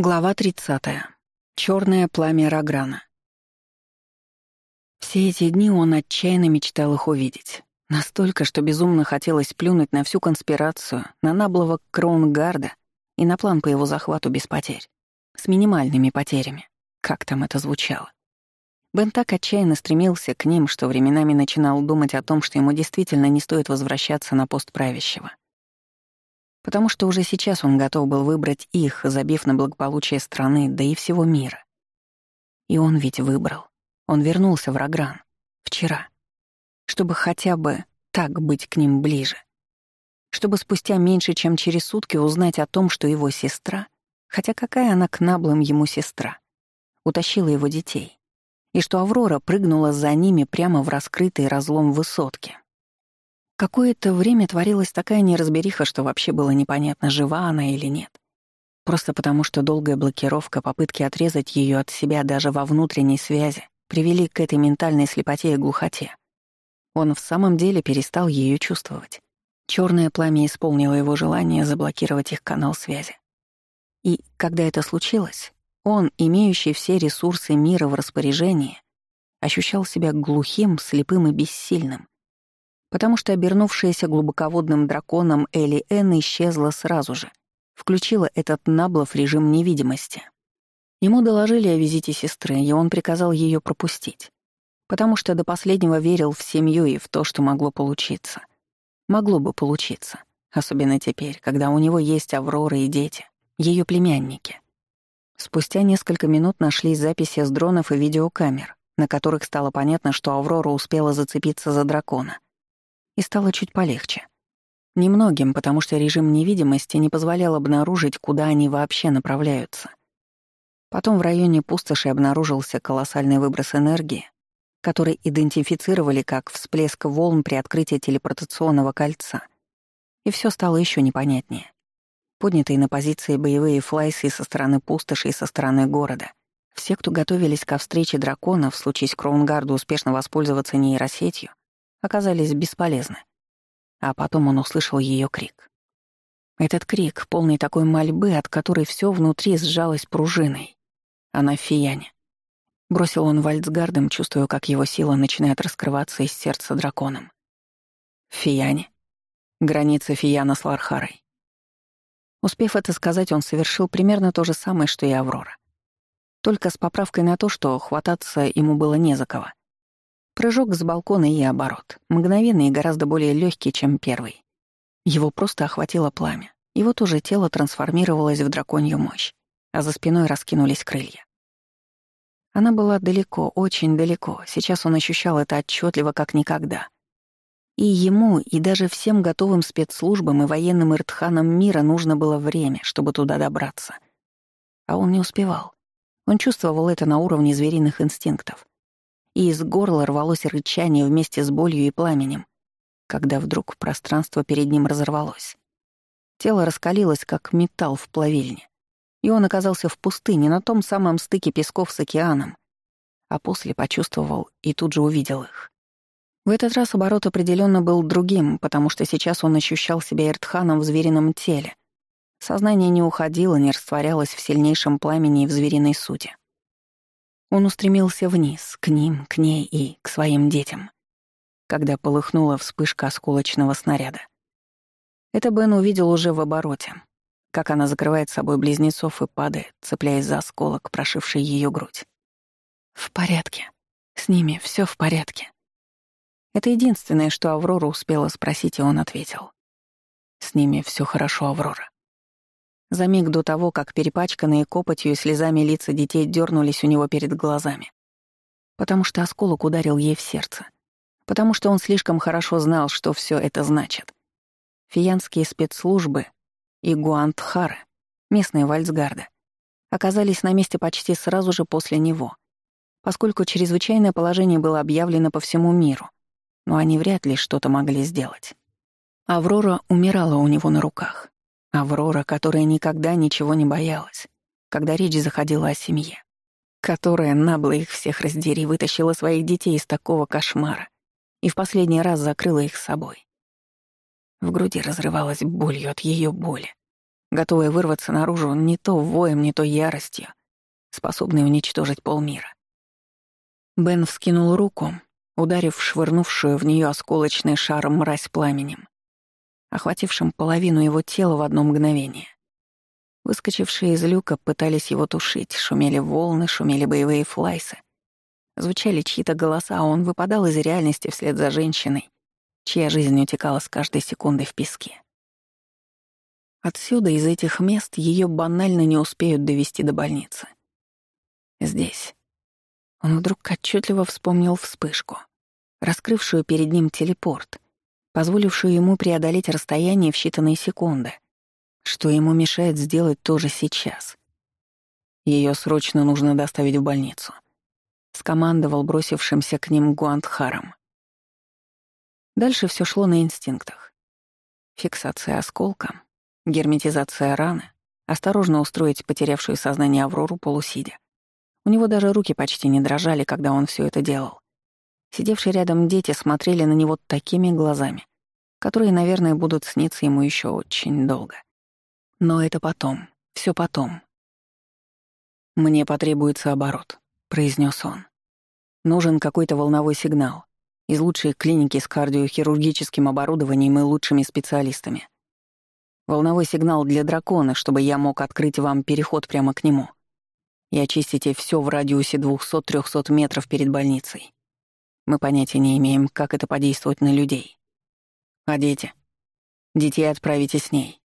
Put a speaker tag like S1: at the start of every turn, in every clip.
S1: Глава 30. Чёрное пламя Рограна. Все эти дни он отчаянно мечтал их увидеть. Настолько, что безумно хотелось плюнуть на всю конспирацию, на наблого Кроунгарда и на план по его захвату без потерь. С минимальными потерями. Как там это звучало. Бен так отчаянно стремился к ним, что временами начинал думать о том, что ему действительно не стоит возвращаться на пост правящего — потому что уже сейчас он готов был выбрать их, забив на благополучие страны, да и всего мира. И он ведь выбрал. Он вернулся в Рагран Вчера. Чтобы хотя бы так быть к ним ближе. Чтобы спустя меньше, чем через сутки узнать о том, что его сестра, хотя какая она к наблым ему сестра, утащила его детей. И что Аврора прыгнула за ними прямо в раскрытый разлом высотки. Какое-то время творилась такая неразбериха, что вообще было непонятно, жива она или нет. Просто потому, что долгая блокировка, попытки отрезать ее от себя даже во внутренней связи привели к этой ментальной слепоте и глухоте. Он в самом деле перестал ее чувствовать. Черное пламя исполнило его желание заблокировать их канал связи. И когда это случилось, он, имеющий все ресурсы мира в распоряжении, ощущал себя глухим, слепым и бессильным, потому что обернувшаяся глубоководным драконом Элли Энн исчезла сразу же. Включила этот наблов режим невидимости. Ему доложили о визите сестры, и он приказал ее пропустить, потому что до последнего верил в семью и в то, что могло получиться. Могло бы получиться, особенно теперь, когда у него есть Аврора и дети, ее племянники. Спустя несколько минут нашлись записи с дронов и видеокамер, на которых стало понятно, что Аврора успела зацепиться за дракона — и стало чуть полегче. Немногим, потому что режим невидимости не позволял обнаружить, куда они вообще направляются. Потом в районе пустоши обнаружился колоссальный выброс энергии, который идентифицировали как всплеск волн при открытии телепортационного кольца. И все стало еще непонятнее. Поднятые на позиции боевые флайсы со стороны пустоши и со стороны города. Все, кто готовились ко встрече драконов, случись Кроунгарду успешно воспользоваться нейросетью, оказались бесполезны. А потом он услышал ее крик. Этот крик, полный такой мольбы, от которой все внутри сжалось пружиной. Она в. Бросил он вальцгардом, чувствуя, как его сила начинает раскрываться из сердца драконом. В фияне. Граница фияна с Лархарой. Успев это сказать, он совершил примерно то же самое, что и Аврора. Только с поправкой на то, что хвататься ему было не за кого. Прыжок с балкона и оборот, мгновенный и гораздо более легкий, чем первый. Его просто охватило пламя. Его тоже тело трансформировалось в драконью мощь, а за спиной раскинулись крылья. Она была далеко, очень далеко, сейчас он ощущал это отчетливо, как никогда. И ему, и даже всем готовым спецслужбам и военным иртханам мира нужно было время, чтобы туда добраться. А он не успевал. Он чувствовал это на уровне звериных инстинктов и из горла рвалось рычание вместе с болью и пламенем, когда вдруг пространство перед ним разорвалось. Тело раскалилось, как металл в плавильне, и он оказался в пустыне, на том самом стыке песков с океаном, а после почувствовал и тут же увидел их. В этот раз оборот определенно был другим, потому что сейчас он ощущал себя Эртханом в зверином теле. Сознание не уходило, не растворялось в сильнейшем пламени и в звериной сути. Он устремился вниз, к ним, к ней и к своим детям, когда полыхнула вспышка осколочного снаряда. Это Бен увидел уже в обороте, как она закрывает собой близнецов и падает, цепляясь за осколок, прошивший ее грудь. «В порядке. С ними все в порядке». Это единственное, что Аврора успела спросить, и он ответил. «С ними все хорошо, Аврора за миг до того, как перепачканные копотью и слезами лица детей дернулись у него перед глазами. Потому что осколок ударил ей в сердце. Потому что он слишком хорошо знал, что все это значит. Фиянские спецслужбы и Гуантхары, местные Вальцгарда, оказались на месте почти сразу же после него, поскольку чрезвычайное положение было объявлено по всему миру, но они вряд ли что-то могли сделать. Аврора умирала у него на руках, Аврора, которая никогда ничего не боялась, когда речь заходила о семье, которая набла их всех раздери вытащила своих детей из такого кошмара и в последний раз закрыла их собой. В груди разрывалась болью от ее боли, готовая вырваться наружу не то воем, не то яростью, способной уничтожить полмира. Бен вскинул руку, ударив швырнувшую в нее осколочный шар мразь пламенем охватившим половину его тела в одно мгновение. Выскочившие из люка пытались его тушить, шумели волны, шумели боевые флайсы. Звучали чьи-то голоса, а он выпадал из реальности вслед за женщиной, чья жизнь утекала с каждой секундой в песке. Отсюда, из этих мест, ее банально не успеют довести до больницы. Здесь. Он вдруг отчетливо вспомнил вспышку, раскрывшую перед ним телепорт — позволившую ему преодолеть расстояние в считанные секунды, что ему мешает сделать тоже сейчас. Ее срочно нужно доставить в больницу», — скомандовал бросившимся к ним Гуантхаром. Дальше все шло на инстинктах. Фиксация осколка, герметизация раны, осторожно устроить потерявшую сознание Аврору полусидя. У него даже руки почти не дрожали, когда он все это делал. Сидевшие рядом дети смотрели на него такими глазами, которые, наверное, будут сниться ему еще очень долго. Но это потом, все потом. «Мне потребуется оборот», — произнес он. «Нужен какой-то волновой сигнал из лучшей клиники с кардиохирургическим оборудованием и лучшими специалистами. Волновой сигнал для дракона, чтобы я мог открыть вам переход прямо к нему и очистите все в радиусе 200-300 метров перед больницей. Мы понятия не имеем, как это подействовать на людей. А дети? Детей отправите с ней.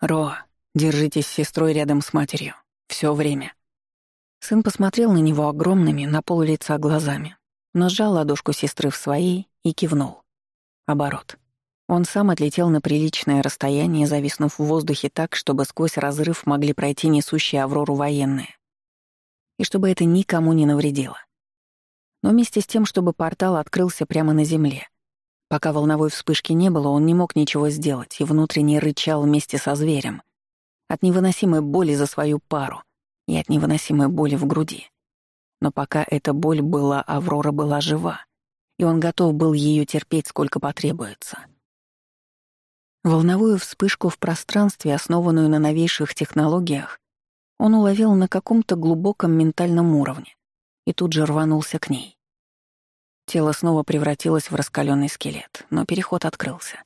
S1: Роа, держитесь с сестрой рядом с матерью. Все время». Сын посмотрел на него огромными, на пол лица глазами, но сжал ладошку сестры в своей и кивнул. Оборот. Он сам отлетел на приличное расстояние, зависнув в воздухе так, чтобы сквозь разрыв могли пройти несущие Аврору военные. И чтобы это никому не навредило. Но вместе с тем, чтобы портал открылся прямо на земле — Пока волновой вспышки не было, он не мог ничего сделать и внутренне рычал вместе со зверем. От невыносимой боли за свою пару и от невыносимой боли в груди. Но пока эта боль была, Аврора была жива, и он готов был ее терпеть, сколько потребуется. Волновую вспышку в пространстве, основанную на новейших технологиях, он уловил на каком-то глубоком ментальном уровне и тут же рванулся к ней. Тело снова превратилось в раскаленный скелет, но переход открылся.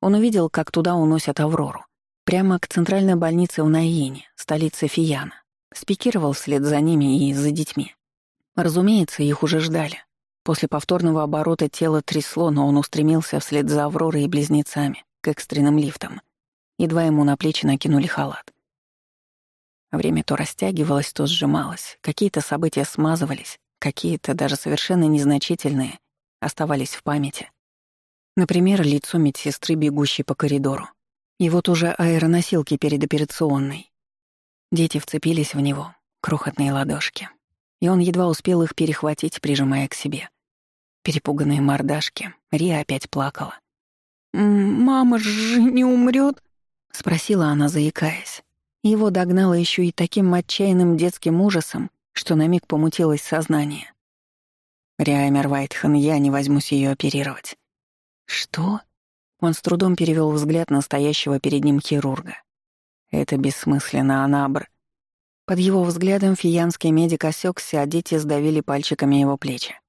S1: Он увидел, как туда уносят Аврору. Прямо к центральной больнице в Наине, столице Фияна. Спикировал вслед за ними и за детьми. Разумеется, их уже ждали. После повторного оборота тело трясло, но он устремился вслед за Авророй и близнецами, к экстренным лифтам. Едва ему на плечи накинули халат. Время то растягивалось, то сжималось, какие-то события смазывались, какие-то даже совершенно незначительные, оставались в памяти. Например, лицо медсестры, бегущей по коридору. И вот уже аэроносилки перед операционной. Дети вцепились в него, крохотные ладошки. И он едва успел их перехватить, прижимая к себе. Перепуганные мордашки. Рия опять плакала. «Мама же не умрет? спросила она, заикаясь. Его догнало еще и таким отчаянным детским ужасом, что на миг помутилось сознание. «Риаймер Вайтхен, я не возьмусь ее оперировать». «Что?» Он с трудом перевел взгляд настоящего перед ним хирурга. «Это бессмысленно, Анабр». Под его взглядом фиянский медик осекся, а дети сдавили пальчиками его плечи.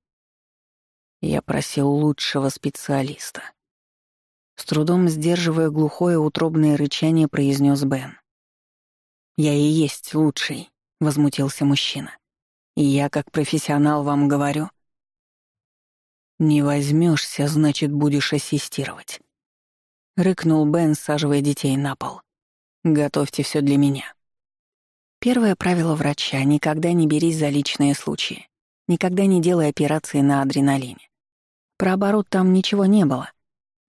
S1: Я просил лучшего специалиста. С трудом сдерживая глухое утробное рычание, произнес Бен. «Я и есть лучший». — возмутился мужчина. «Я как профессионал вам говорю». «Не возьмешься, значит, будешь ассистировать». Рыкнул Бен, саживая детей на пол. «Готовьте все для меня». Первое правило врача — никогда не берись за личные случаи. Никогда не делай операции на адреналине. Про оборот там ничего не было.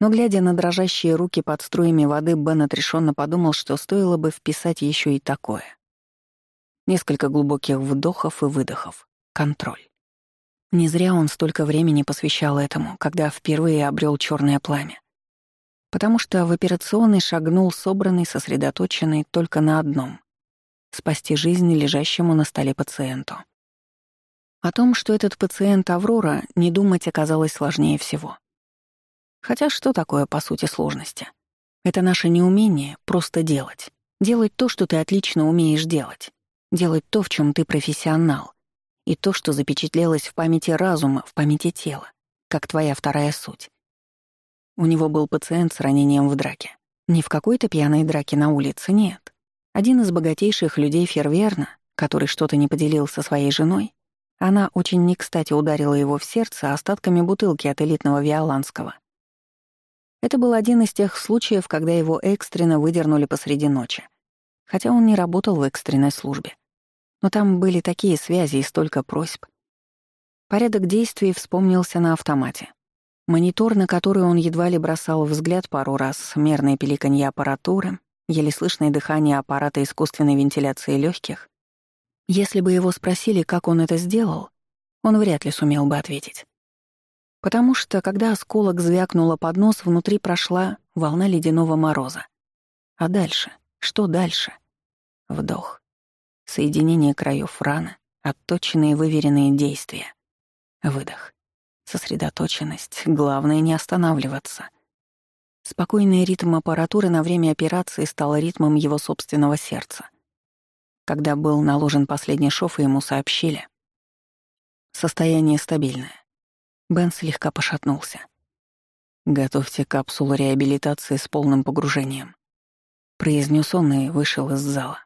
S1: Но, глядя на дрожащие руки под струями воды, Бен отрешенно подумал, что стоило бы вписать еще и такое. Несколько глубоких вдохов и выдохов. Контроль. Не зря он столько времени посвящал этому, когда впервые обрел черное пламя. Потому что в операционный шагнул собранный, сосредоточенный только на одном — спасти жизнь лежащему на столе пациенту. О том, что этот пациент Аврора, не думать оказалось сложнее всего. Хотя что такое, по сути, сложности? Это наше неумение просто делать. Делать то, что ты отлично умеешь делать делать то, в чем ты профессионал, и то, что запечатлелось в памяти разума, в памяти тела, как твоя вторая суть. У него был пациент с ранением в драке. Не в какой-то пьяной драке на улице, нет. Один из богатейших людей Ферверна, который что-то не поделил со своей женой, она очень не кстати ударила его в сердце остатками бутылки от элитного Виоланского. Это был один из тех случаев, когда его экстренно выдернули посреди ночи. Хотя он не работал в экстренной службе но там были такие связи и столько просьб. Порядок действий вспомнился на автомате. Монитор, на который он едва ли бросал взгляд пару раз, мерное пеликанье аппаратуры, еле слышное дыхание аппарата искусственной вентиляции легких. Если бы его спросили, как он это сделал, он вряд ли сумел бы ответить. Потому что, когда осколок звякнула под нос, внутри прошла волна ледяного мороза. А дальше? Что дальше? Вдох соединение краев раны, отточенные выверенные действия. Выдох. Сосредоточенность. Главное не останавливаться. Спокойный ритм аппаратуры на время операции стал ритмом его собственного сердца. Когда был наложен последний шов, ему сообщили. Состояние стабильное. Бен слегка пошатнулся. «Готовьте капсулу реабилитации с полным погружением», — произнес он и вышел из зала.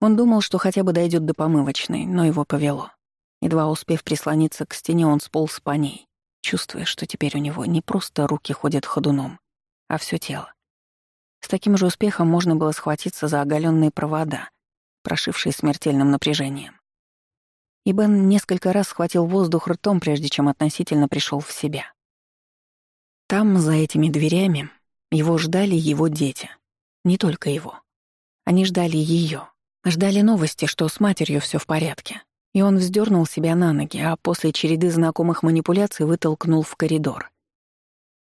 S1: Он думал, что хотя бы дойдет до помывочной, но его повело. Едва успев прислониться к стене, он сполз по ней, чувствуя, что теперь у него не просто руки ходят ходуном, а все тело. С таким же успехом можно было схватиться за оголенные провода, прошившие смертельным напряжением. И Бен несколько раз схватил воздух ртом, прежде чем относительно пришел в себя. Там, за этими дверями, его ждали его дети. Не только его. Они ждали ее. Ждали новости, что с матерью все в порядке. И он вздернул себя на ноги, а после череды знакомых манипуляций вытолкнул в коридор.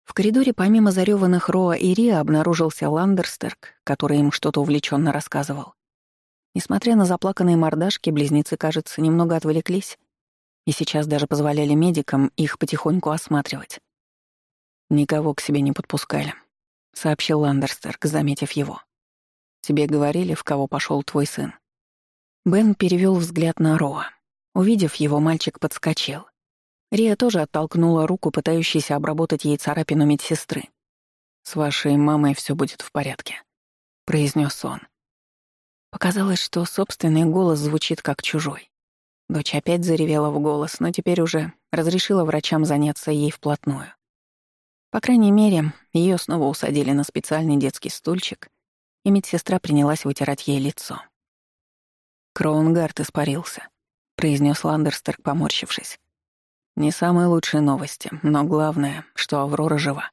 S1: В коридоре помимо зарёванных Роа и Ри, обнаружился Ландерстерк, который им что-то увлеченно рассказывал. Несмотря на заплаканные мордашки, близнецы, кажется, немного отвлеклись и сейчас даже позволяли медикам их потихоньку осматривать. «Никого к себе не подпускали», — сообщил Ландерстерк, заметив его. Тебе говорили, в кого пошел твой сын?» Бен перевел взгляд на Роа. Увидев его, мальчик подскочил. Рия тоже оттолкнула руку, пытающейся обработать ей царапину медсестры. «С вашей мамой все будет в порядке», — произнес он. Показалось, что собственный голос звучит как чужой. Дочь опять заревела в голос, но теперь уже разрешила врачам заняться ей вплотную. По крайней мере, ее снова усадили на специальный детский стульчик и медсестра принялась вытирать ей лицо. «Кроунгард испарился», — произнес Ландерстерк, поморщившись. «Не самые лучшие новости, но главное, что Аврора жива».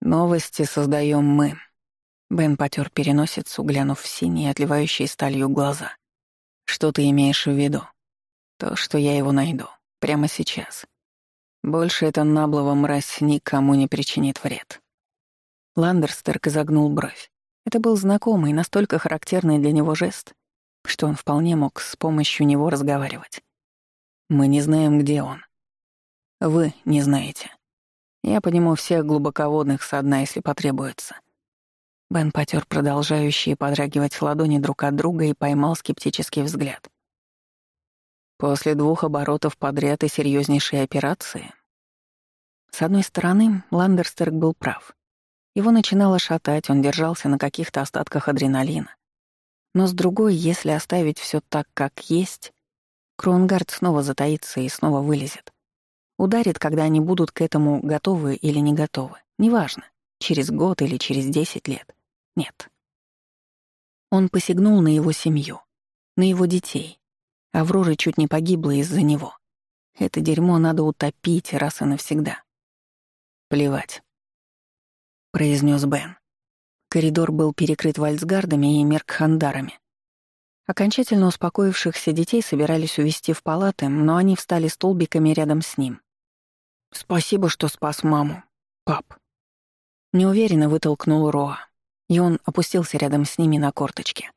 S1: «Новости создаем мы», — Бен потер переносицу, глянув в синие, отливающие сталью глаза. «Что ты имеешь в виду?» «То, что я его найду. Прямо сейчас. Больше эта наблова мразь никому не причинит вред». Ландерстерк изогнул бровь. Это был знакомый, настолько характерный для него жест, что он вполне мог с помощью него разговаривать. «Мы не знаем, где он. Вы не знаете. Я подниму всех глубоководных со дна, если потребуется». Бен потер продолжающие подрагивать ладони друг от друга и поймал скептический взгляд. После двух оборотов подряд и серьезнейшей операции. С одной стороны, Ландерстерк был прав. Его начинало шатать, он держался на каких-то остатках адреналина. Но с другой, если оставить все так, как есть, Кронгард снова затаится и снова вылезет. Ударит, когда они будут к этому готовы или не готовы. Неважно, через год или через десять лет. Нет. Он посягнул на его семью, на его детей. Аврора чуть не погибла из-за него. Это дерьмо надо утопить раз и навсегда. Плевать произнес Бен. Коридор был перекрыт вальцгардами и меркхандарами. Окончательно успокоившихся детей собирались увести в палаты, но они встали столбиками рядом с ним. «Спасибо, что спас маму, пап», — неуверенно вытолкнул Роа, и он опустился рядом с ними на корточки.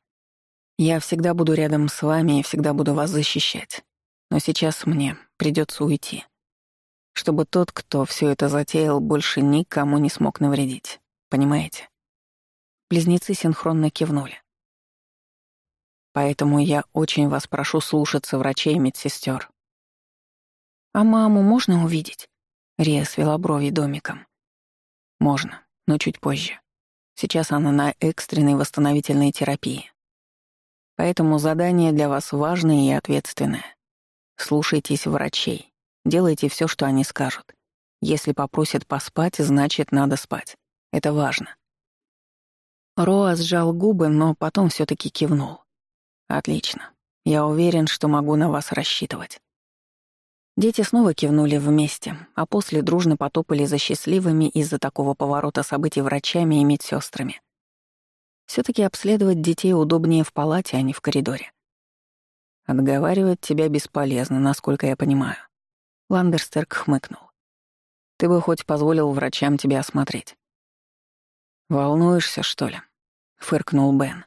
S1: «Я всегда буду рядом с вами и всегда буду вас защищать, но сейчас мне придется уйти» чтобы тот, кто все это затеял, больше никому не смог навредить. Понимаете? Близнецы синхронно кивнули. Поэтому я очень вас прошу слушаться врачей и медсестер. А маму можно увидеть? Рия свела брови домиком. Можно, но чуть позже. Сейчас она на экстренной восстановительной терапии. Поэтому задание для вас важное и ответственное. Слушайтесь врачей Делайте все, что они скажут. Если попросят поспать, значит, надо спать. Это важно». Роа сжал губы, но потом все таки кивнул. «Отлично. Я уверен, что могу на вас рассчитывать». Дети снова кивнули вместе, а после дружно потопали за счастливыми из-за такого поворота событий врачами и медсестрами. все таки обследовать детей удобнее в палате, а не в коридоре. «Отговаривать тебя бесполезно, насколько я понимаю. Ландерстерк хмыкнул. «Ты бы хоть позволил врачам тебя осмотреть». «Волнуешься, что ли?» — фыркнул Бен.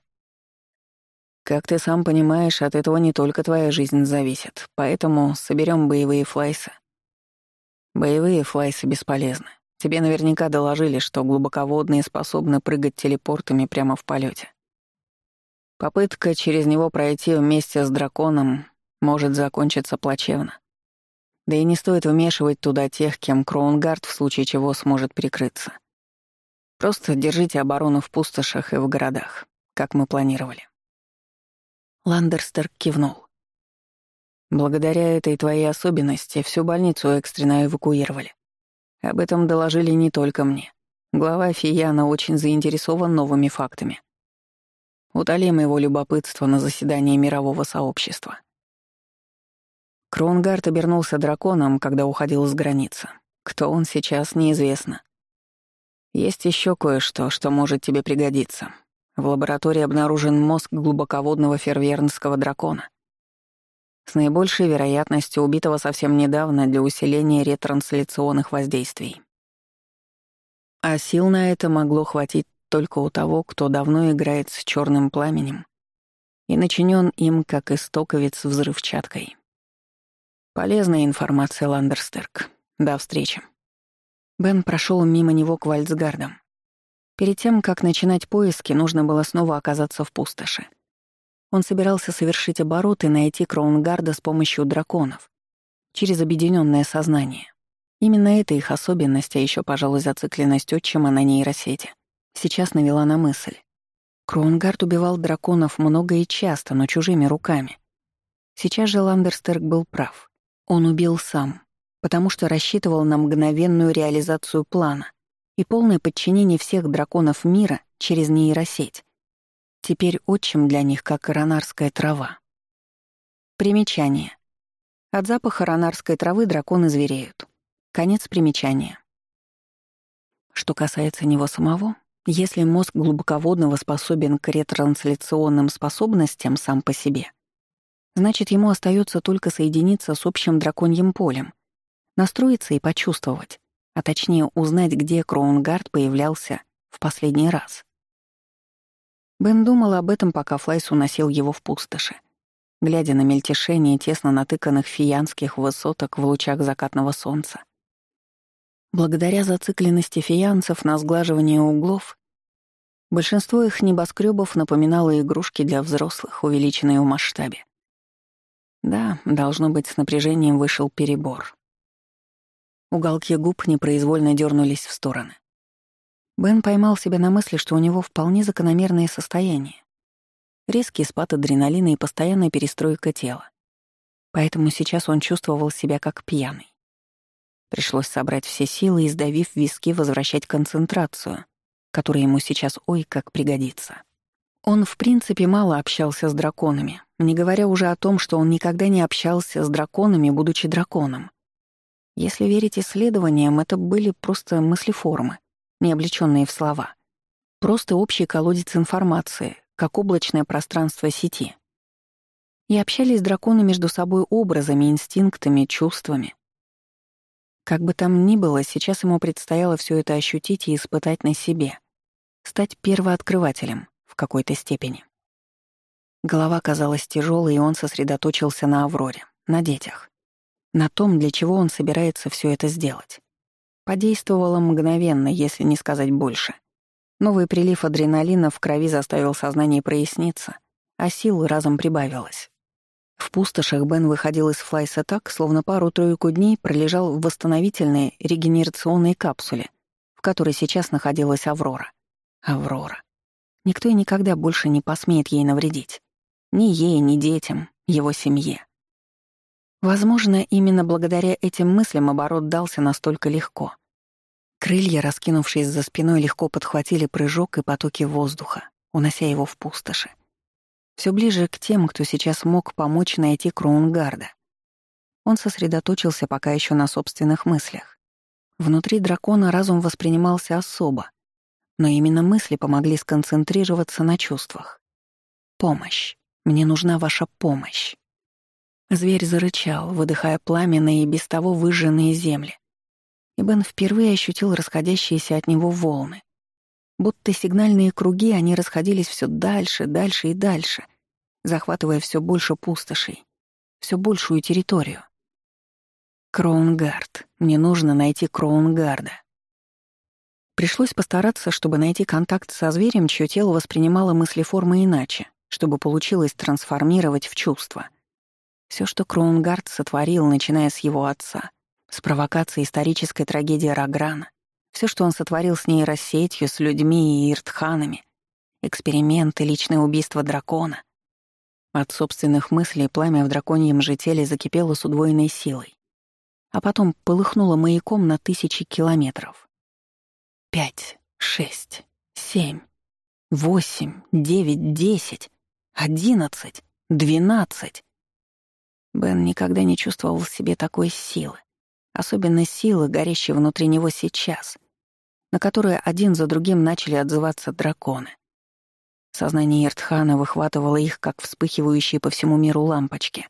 S1: «Как ты сам понимаешь, от этого не только твоя жизнь зависит, поэтому соберем боевые флайсы». «Боевые флайсы бесполезны. Тебе наверняка доложили, что глубоководные способны прыгать телепортами прямо в полете. Попытка через него пройти вместе с драконом может закончиться плачевно. Да и не стоит вмешивать туда тех, кем Кроунгард в случае чего сможет прикрыться. Просто держите оборону в пустошах и в городах, как мы планировали. Ландерстер кивнул. Благодаря этой твоей особенности всю больницу экстренно эвакуировали. Об этом доложили не только мне. Глава Фияна очень заинтересован новыми фактами. Утолим его любопытство на заседании мирового сообщества. Кронгард обернулся драконом, когда уходил с границы. Кто он сейчас, неизвестно. Есть еще кое-что, что может тебе пригодиться. В лаборатории обнаружен мозг глубоководного фервернского дракона. С наибольшей вероятностью убитого совсем недавно для усиления ретрансляционных воздействий. А сил на это могло хватить только у того, кто давно играет с черным пламенем и начинен им как истоковец взрывчаткой. «Полезная информация, Ландерстерк. До встречи». Бен прошел мимо него к Вальцгардам. Перед тем, как начинать поиски, нужно было снова оказаться в пустоши. Он собирался совершить обороты и найти Кроунгарда с помощью драконов, через объединенное сознание. Именно эта их особенность, а еще, пожалуй, зацикленность отчима на нейросети, сейчас навела на мысль. Кроунгард убивал драконов много и часто, но чужими руками. Сейчас же Ландерстерк был прав. Он убил сам, потому что рассчитывал на мгновенную реализацию плана и полное подчинение всех драконов мира через нейросеть. Теперь отчим для них, как коронарская трава. Примечание. От запаха ранарской травы драконы звереют. Конец примечания. Что касается него самого, если мозг глубоководного способен к ретрансляционным способностям сам по себе — Значит, ему остается только соединиться с общим драконьим полем, настроиться и почувствовать, а точнее узнать, где Кроунгард появлялся в последний раз. Бен думал об этом, пока Флайс уносил его в пустоши. Глядя на мельтешение тесно натыканных фиянских высоток в лучах закатного солнца. Благодаря зацикленности фиянцев на сглаживание углов, большинство их небоскребов напоминало игрушки для взрослых, увеличенные в масштабе. Да, должно быть, с напряжением вышел перебор. Уголки губ непроизвольно дернулись в стороны. Бен поймал себя на мысли, что у него вполне закономерное состояние. Резкий спад адреналина и постоянная перестройка тела. Поэтому сейчас он чувствовал себя как пьяный. Пришлось собрать все силы и, сдавив виски, возвращать концентрацию, которая ему сейчас ой как пригодится. Он, в принципе, мало общался с драконами, не говоря уже о том, что он никогда не общался с драконами, будучи драконом. Если верить исследованиям, это были просто мыслеформы, не облечённые в слова. Просто общий колодец информации, как облачное пространство сети. И общались драконы между собой образами, инстинктами, чувствами. Как бы там ни было, сейчас ему предстояло всё это ощутить и испытать на себе. Стать первооткрывателем какой-то степени. Голова казалась тяжелой, и он сосредоточился на Авроре, на детях. На том, для чего он собирается все это сделать. Подействовало мгновенно, если не сказать больше. Новый прилив адреналина в крови заставил сознание проясниться, а сил разом прибавилось. В пустошах Бен выходил из флайса так, словно пару-тройку дней пролежал в восстановительной регенерационной капсуле, в которой сейчас находилась Аврора. Аврора. Никто и никогда больше не посмеет ей навредить. Ни ей, ни детям, его семье. Возможно, именно благодаря этим мыслям оборот дался настолько легко. Крылья, раскинувшись за спиной, легко подхватили прыжок и потоки воздуха, унося его в пустоши. Все ближе к тем, кто сейчас мог помочь найти Кроунгарда. Он сосредоточился пока еще на собственных мыслях. Внутри дракона разум воспринимался особо, но именно мысли помогли сконцентрироваться на чувствах. «Помощь. Мне нужна ваша помощь». Зверь зарычал, выдыхая пламенные и без того выжженные земли. И Бен впервые ощутил расходящиеся от него волны. Будто сигнальные круги, они расходились все дальше, дальше и дальше, захватывая все больше пустошей, все большую территорию. Кроунгард. Мне нужно найти Кроунгарда. Пришлось постараться, чтобы найти контакт со зверем, чье тело воспринимало мысли формы иначе, чтобы получилось трансформировать в чувства. Все, что Кроунгард сотворил, начиная с его отца, с провокации исторической трагедии Раграна, все, что он сотворил с ней рассетью, с людьми и иртханами, эксперименты, личное убийство дракона. От собственных мыслей пламя в драконьем же теле закипело с удвоенной силой, а потом полыхнуло маяком на тысячи километров пять, шесть, семь, восемь, девять, десять, одиннадцать, двенадцать. Бен никогда не чувствовал в себе такой силы, особенно силы, горящей внутри него сейчас, на которую один за другим начали отзываться драконы. Сознание Иртхана выхватывало их, как вспыхивающие по всему миру лампочки,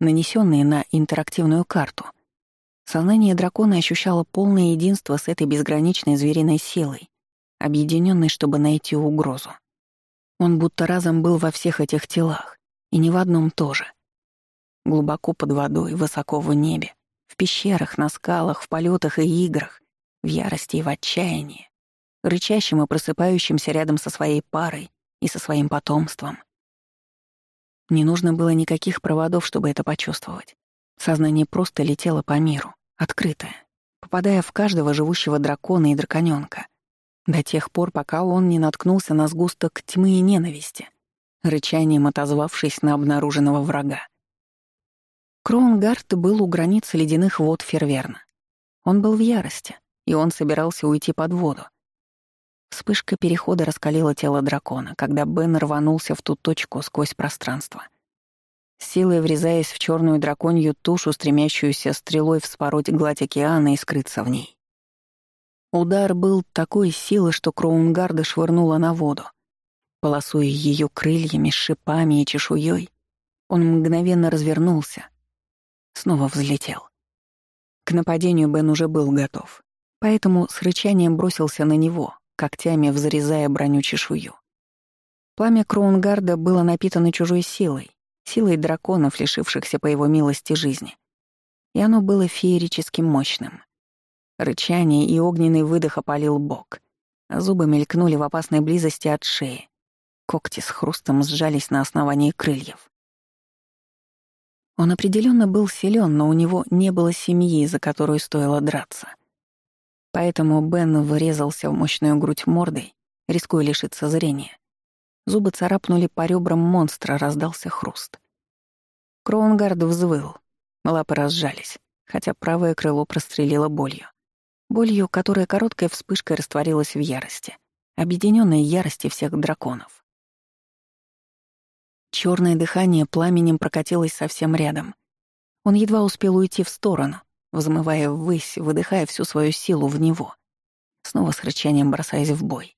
S1: нанесенные на интерактивную карту — Сознание дракона ощущало полное единство с этой безграничной звериной силой, объединенной, чтобы найти угрозу. Он будто разом был во всех этих телах, и не в одном тоже. Глубоко под водой, высоко в небе, в пещерах, на скалах, в полетах и играх, в ярости и в отчаянии, рычащим и просыпающимся рядом со своей парой и со своим потомством. Не нужно было никаких проводов, чтобы это почувствовать. Сознание просто летело по миру, открытое, попадая в каждого живущего дракона и драконёнка. До тех пор, пока он не наткнулся на сгусток тьмы и ненависти, рычанием отозвавшись на обнаруженного врага. Кроунгард был у границ ледяных вод Ферверна. Он был в ярости, и он собирался уйти под воду. Вспышка перехода раскалила тело дракона, когда Бен рванулся в ту точку сквозь пространство силой врезаясь в черную драконью тушу, стремящуюся стрелой вспороть гладь океана и скрыться в ней. Удар был такой силы, что Кроунгарда швырнула на воду. Полосуя ее крыльями, шипами и чешуей, он мгновенно развернулся. Снова взлетел. К нападению Бен уже был готов, поэтому с рычанием бросился на него, когтями взрезая броню чешую. Пламя Кроунгарда было напитано чужой силой, силой драконов, лишившихся по его милости жизни. И оно было феерически мощным. Рычание и огненный выдох опалил бок. А зубы мелькнули в опасной близости от шеи. Когти с хрустом сжались на основании крыльев. Он определенно был силен, но у него не было семьи, за которую стоило драться. Поэтому Бен врезался в мощную грудь мордой, рискуя лишиться зрения. Зубы царапнули по ребрам монстра, раздался хруст. Кроунгард взвыл. Лапы разжались, хотя правое крыло прострелило болью. Болью, которая короткой вспышкой растворилась в ярости. Объединенной ярости всех драконов. Черное дыхание пламенем прокатилось совсем рядом. Он едва успел уйти в сторону, взмывая ввысь, выдыхая всю свою силу в него, снова с рычанием бросаясь в бой.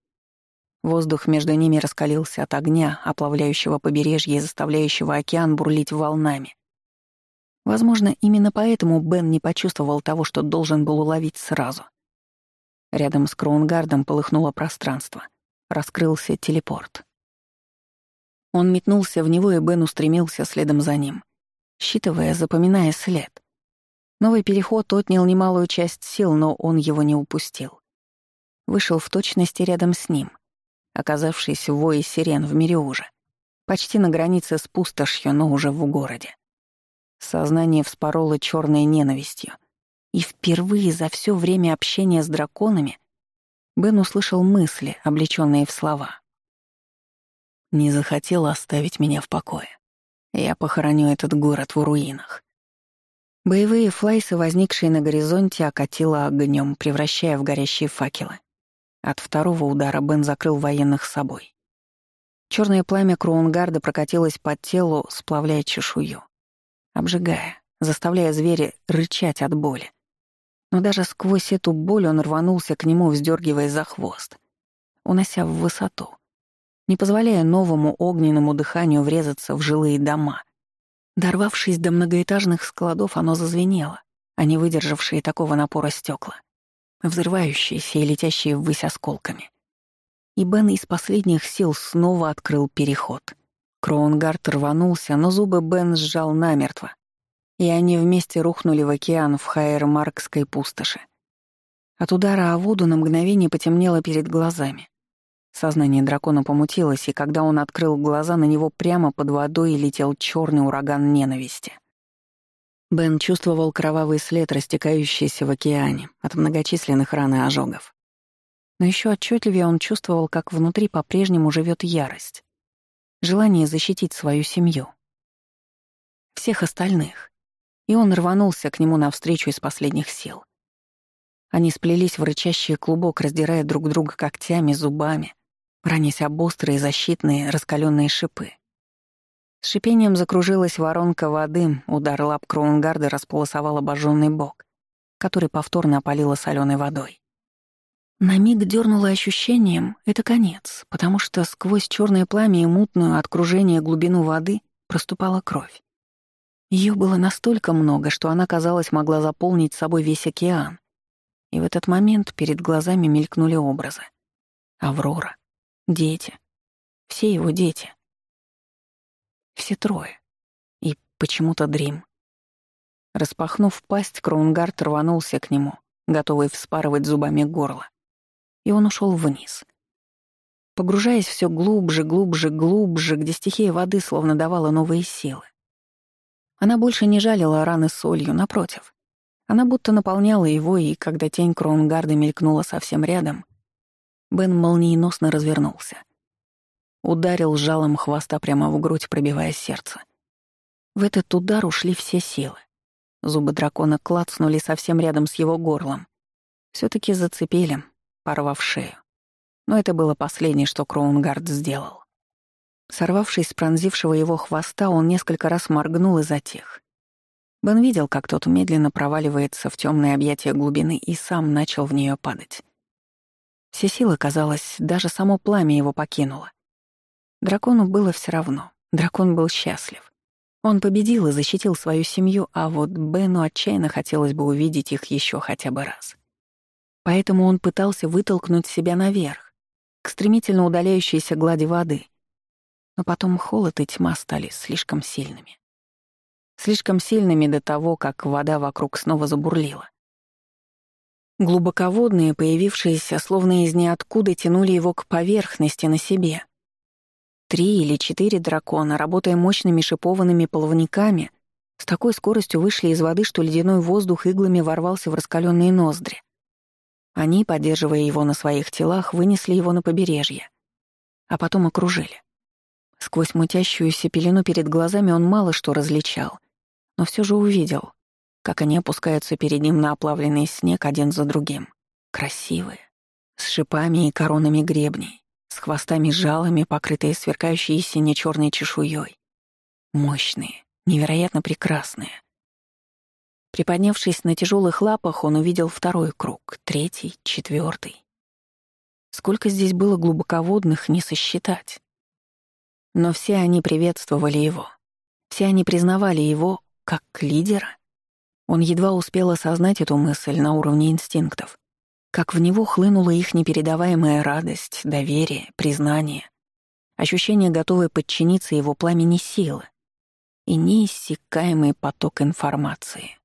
S1: Воздух между ними раскалился от огня, а оплавляющего побережье и заставляющего океан бурлить волнами. Возможно, именно поэтому Бен не почувствовал того, что должен был уловить сразу. Рядом с Кроунгардом полыхнуло пространство. Раскрылся телепорт. Он метнулся в него, и Бен устремился следом за ним, считывая, запоминая след. Новый переход отнял немалую часть сил, но он его не упустил. Вышел в точности рядом с ним — Оказавшись в вое сирен в мире уже, почти на границе с пустошью, но уже в городе. Сознание вспороло черной ненавистью. И впервые за все время общения с драконами Бен услышал мысли, облеченные в слова. «Не захотела оставить меня в покое. Я похороню этот город в руинах». Боевые флайсы, возникшие на горизонте, окатило огнем, превращая в горящие факелы. От второго удара Бен закрыл военных собой. Черное пламя Кроунгарда прокатилось по телу, сплавляя чешую, обжигая, заставляя зверя рычать от боли. Но даже сквозь эту боль он рванулся к нему, вздергивая за хвост, унося в высоту, не позволяя новому огненному дыханию врезаться в жилые дома. Дорвавшись до многоэтажных складов, оно зазвенело, а не выдержавшие такого напора стекла взрывающиеся и летящие ввысь осколками. И Бен из последних сил снова открыл переход. Кроунгард рванулся, но зубы Бен сжал намертво, и они вместе рухнули в океан в Хайермаркской пустоши. От удара о воду на мгновение потемнело перед глазами. Сознание дракона помутилось, и когда он открыл глаза, на него прямо под водой летел черный ураган ненависти. Бен чувствовал кровавый след, растекающийся в океане, от многочисленных ран и ожогов. Но еще отчетливее он чувствовал, как внутри по-прежнему живет ярость. Желание защитить свою семью. Всех остальных. И он рванулся к нему навстречу из последних сил. Они сплелись в рычащий клубок, раздирая друг друга когтями, зубами, ранясь об острые защитные раскаленные шипы. Шипением закружилась воронка воды, удар лап Кроунгарда располосовал обожженный бок, который повторно опалило соленой водой. На миг дернуло ощущением — это конец, потому что сквозь черное пламя и мутную от кружения глубину воды проступала кровь. Ее было настолько много, что она, казалось, могла заполнить собой весь океан. И в этот момент перед глазами мелькнули образы. Аврора, дети, все его дети — все трое. И почему-то Дрим. Распахнув пасть, Кроунгард рванулся к нему, готовый вспарывать зубами горло. И он ушел вниз. Погружаясь все глубже, глубже, глубже, где стихия воды словно давала новые силы. Она больше не жалила раны солью, напротив. Она будто наполняла его, и когда тень Кроунгарда мелькнула совсем рядом, Бен молниеносно развернулся — ударил жалом хвоста прямо в грудь, пробивая сердце. В этот удар ушли все силы. Зубы дракона клацнули совсем рядом с его горлом. все таки зацепили, порвав шею. Но это было последнее, что Кроунгард сделал. Сорвавшись с пронзившего его хвоста, он несколько раз моргнул и затих. Бен видел, как тот медленно проваливается в темное объятие глубины и сам начал в нее падать. Все силы, казалось, даже само пламя его покинуло. Дракону было все равно. Дракон был счастлив. Он победил и защитил свою семью, а вот Бену отчаянно хотелось бы увидеть их еще хотя бы раз. Поэтому он пытался вытолкнуть себя наверх, к стремительно удаляющейся глади воды. Но потом холод и тьма стали слишком сильными. Слишком сильными до того, как вода вокруг снова забурлила. Глубоководные, появившиеся словно из ниоткуда, тянули его к поверхности на себе — три или четыре дракона, работая мощными шипованными плавниками, с такой скоростью вышли из воды, что ледяной воздух иглами ворвался в раскаленные ноздри. Они, поддерживая его на своих телах, вынесли его на побережье, а потом окружили. Сквозь мутящуюся пелену перед глазами он мало что различал, но все же увидел, как они опускаются перед ним на оплавленный снег один за другим. Красивые, с шипами и коронами гребней с хвостами жалами, покрытые сверкающей сине-черной чешуей. Мощные, невероятно прекрасные. Приподнявшись на тяжелых лапах, он увидел второй круг, третий, четвертый. Сколько здесь было глубоководных, не сосчитать. Но все они приветствовали его. Все они признавали его как лидера. Он едва успел осознать эту мысль на уровне инстинктов как в него хлынула их непередаваемая радость, доверие, признание, ощущение готовой подчиниться его пламени силы и неиссякаемый поток информации.